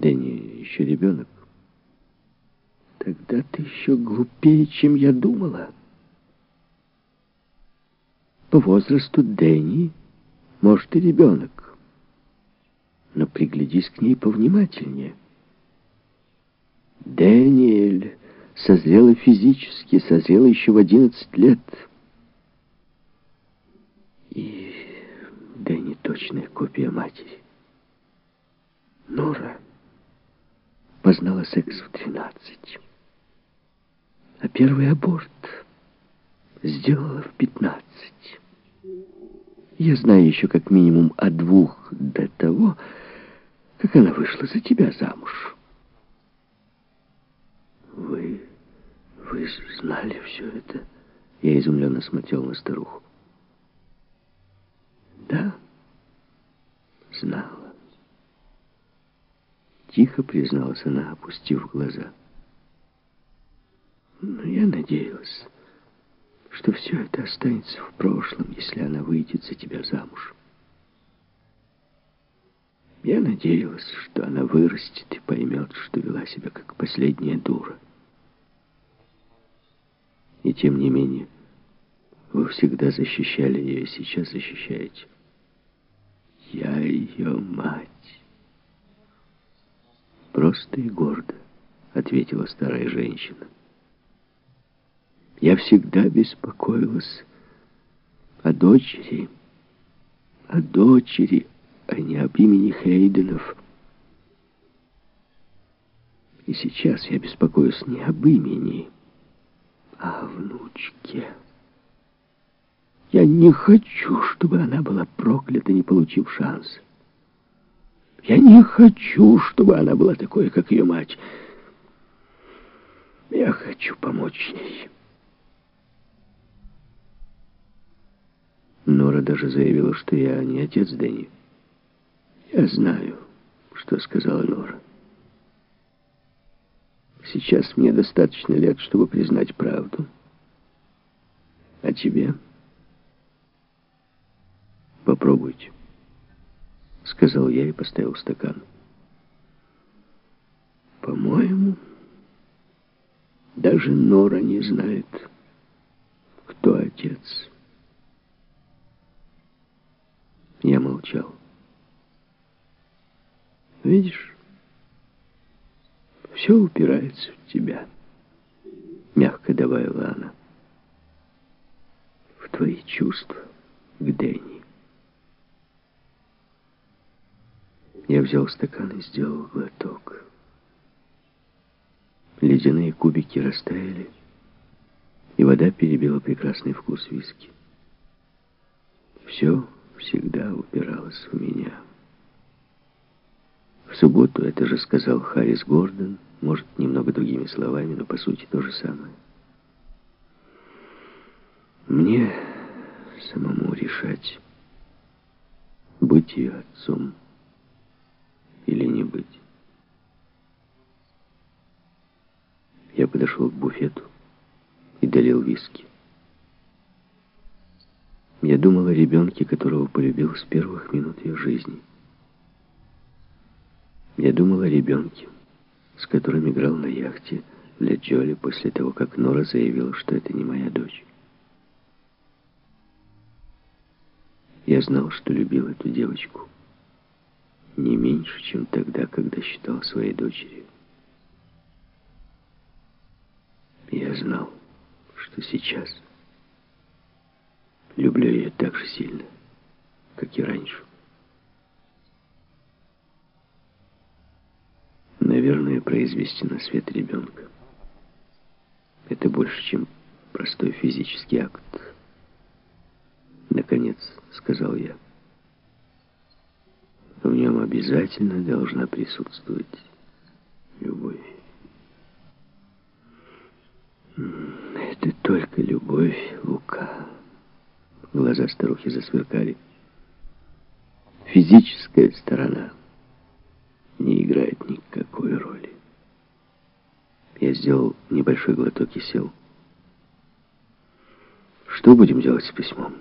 Дэнни еще ребенок. Тогда ты еще глупее, чем я думала. По возрасту Дэнни, может, и ребенок. Но приглядись к ней повнимательнее. Дэниэль созрела физически, созрела еще в одиннадцать лет. И Дэнни точная копия матери. Нора познала секс в тринадцать, а первый аборт сделала в пятнадцать. Я знаю еще как минимум о двух до того, как она вышла за тебя замуж. Вы... вы знали все это? Я изумленно смотрел на старуху. Тихо призналась она, опустив глаза. Но я надеялась, что все это останется в прошлом, если она выйдет за тебя замуж. Я надеялась, что она вырастет и поймет, что вела себя как последняя дура. И тем не менее, вы всегда защищали ее и сейчас защищаете. Я ее мать. Просто и гордо, ответила старая женщина. Я всегда беспокоилась о дочери, о дочери, а не об имени Хейденов. И сейчас я беспокоюсь не об имени, а о внучке. Я не хочу, чтобы она была проклята, не получив шанс. Я не хочу, чтобы она была такой, как ее мать. Я хочу помочь ей. Нора даже заявила, что я не отец Дэнни. Я знаю, что сказала Нора. Сейчас мне достаточно лет, чтобы признать правду. А тебе? Попробуйте, сказал я и поставил стакан. По-моему, даже Нора не знает, кто отец. Я молчал. Видишь, все упирается в тебя, мягко добавила она. В твои чувства к Дэнни. Я взял стакан и сделал глоток. Ледяные кубики растаяли, и вода перебила прекрасный вкус виски. Все всегда упиралось в меня. В субботу это же сказал Харрис Гордон, может, немного другими словами, но по сути то же самое. Мне самому решать, быть ее отцом или не быть. Я подошел к буфету и долил виски. Я думал о ребенке, которого полюбил с первых минут ее жизни. Я думал о ребенке, с которым играл на яхте для Джоли после того, как Нора заявила, что это не моя дочь. Я знал, что любил эту девочку не меньше, чем тогда, когда считал своей дочерью. Я знал, что сейчас люблю ее так же сильно, как и раньше. Наверное, произвести на свет ребенка. Это больше, чем простой физический акт. Наконец, сказал я. В нем обязательно должна присутствовать любовь. Это только любовь, Лука. Глаза старухи засверкали. Физическая сторона не играет никакой роли. Я сделал небольшой глоток и сел. Что будем делать с письмом?